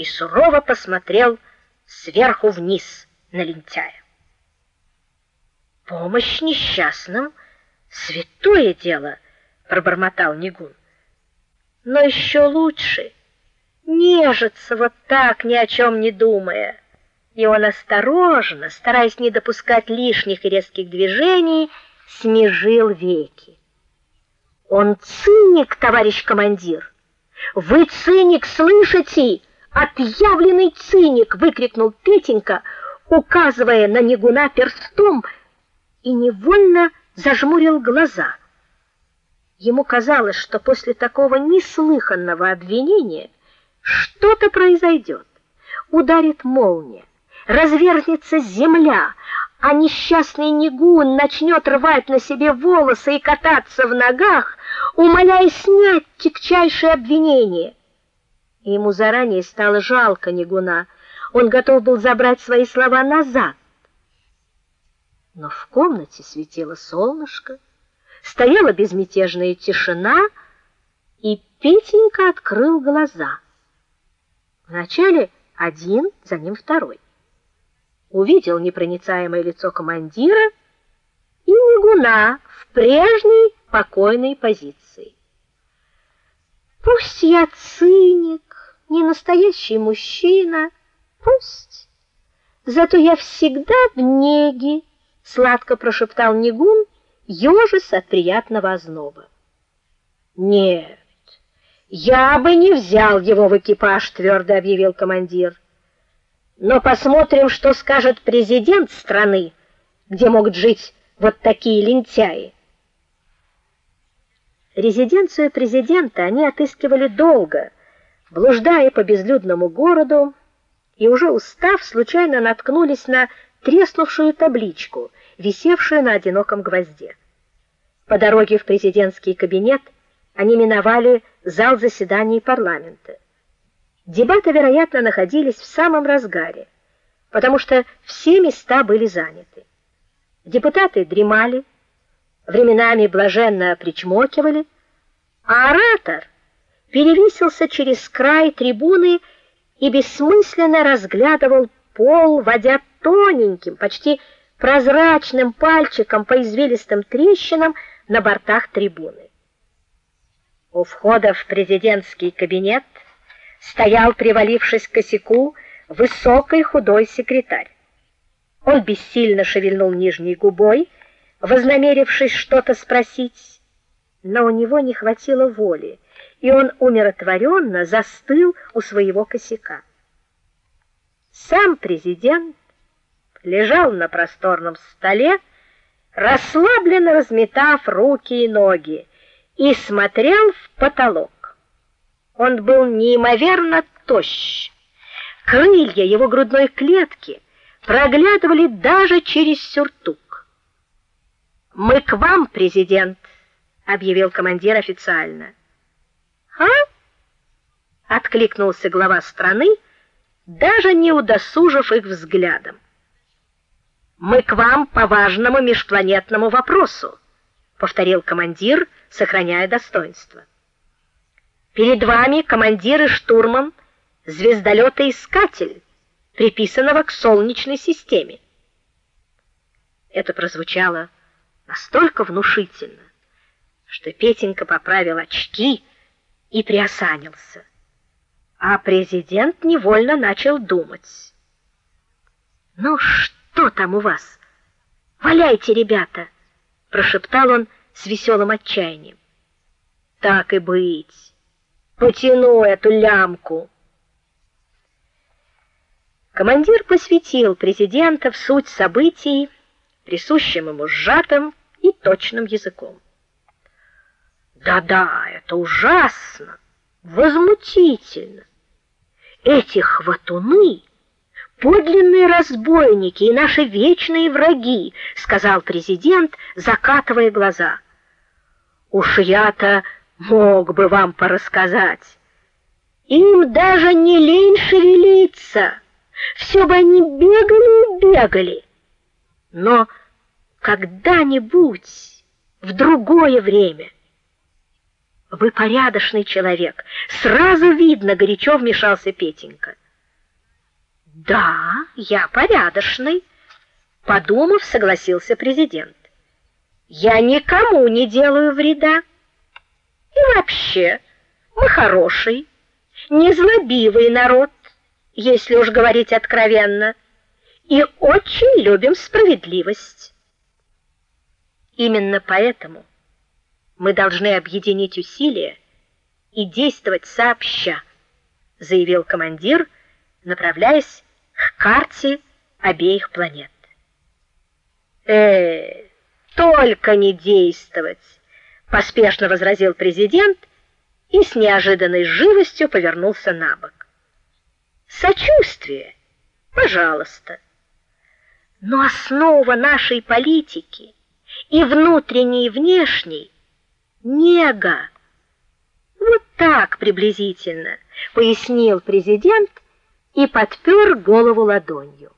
и сурово посмотрел сверху вниз на лентяя. Помощь несчастным святое дело, пробормотал Нигун. Но еще лучше нежиться вот так, ни о чем не думая. И он осторожно, стараясь не допускать лишних и резких движений, смежил веки. Он циник, товарищ командир. Вы циник, слышите? Отъявленный циник, выкрикнул Петенька, указывая на Негуна перстом, и невольно зажмурил глаза. Ему казалось, что после такого неслыханного обвинения что-то произойдет. Ударит молния, развернется земля, а несчастный Нигун начнет рвать на себе волосы и кататься в ногах, умоляя снять тягчайшее обвинение. Ему заранее стало жалко Нигуна. Он готов был забрать свои слова назад. Но в комнате светило солнышко, стояла безмятежная тишина, и Петенька открыл глаза. Вначале один, за ним второй. Увидел непроницаемое лицо командира и Нигуна в прежней покойной позиции. Пусть я циник, не настоящий мужчина, пусть. Зато я всегда в неге, сладко прошептал Нигун, ёжись от приятного озноба. Нет, я бы не взял его в экипаж, твердо объявил командир. Но посмотрим, что скажет президент страны, где могут жить вот такие лентяи. Резиденцию президента они отыскивали долго, блуждая по безлюдному городу, и уже устав, случайно наткнулись на треснувшую табличку, висевшую на одиноком гвозде. По дороге в президентский кабинет они миновали зал заседаний парламента. Дебаты, вероятно, находились в самом разгаре, потому что все места были заняты. Депутаты дремали, временами блаженно причмокивали, а оратор перевесился через край трибуны и бессмысленно разглядывал пол, водя тоненьким, почти прозрачным пальчиком по извилистым трещинам на бортах трибуны. У входа в президентский кабинет стоял, привалившись к косяку, высокий худой секретарь. Он бессильно шевельнул нижней губой, вознамерившись что-то спросить, но у него не хватило воли, и он умиротворенно застыл у своего косяка. Сам президент лежал на просторном столе, расслабленно разметав руки и ноги, и смотрел в потолок. Он был неимоверно тощ. Крылья его грудной клетки проглядывали даже через сюртук. "Мы к вам, президент", объявил командир официально. "А?" откликнулся глава страны, даже не удосужив их взглядом. Мы к вам по важному межпланетному вопросу, повторил командир, сохраняя достоинство. Перед вами командир и штурман звездолета Искатель, приписанного к солнечной системе. Это прозвучало настолько внушительно, что Петенька поправил очки и приосанился. А президент невольно начал думать. Ну что там у вас? Валяйте, ребята, прошептал он с веселым отчаянием. Так и быть. Потяну эту лямку. Командир посвятил президента в суть событий, присущим ему сжатым и точным языком. Да-да, это ужасно, возмутительно. Эти хватуны подлинные разбойники и наши вечные враги, сказал президент, закатывая глаза. Уж я-то мог бы вам порассказать. Им даже не лень шевелиться. Все бы они бегали и бегали. Но когда-нибудь в другое время вы порядочный человек. Сразу видно, горячо вмешался Петенька. Да, я порядочный, подумав, согласился президент. Я никому не делаю вреда. И вообще, мы хороший, незлобивый народ, если уж говорить откровенно, и очень любим справедливость. Именно поэтому мы должны объединить усилия и действовать сообща, заявил командир, направляясь к карте обеих планет. Э, только не действовать, поспешно возразил президент и с неожиданной живостью повернулся на бок. Сочувствие, пожалуйста. Но основа нашей политики и внутренней, и внешней нега. Вот так приблизительно, пояснил президент и подпер голову ладонью.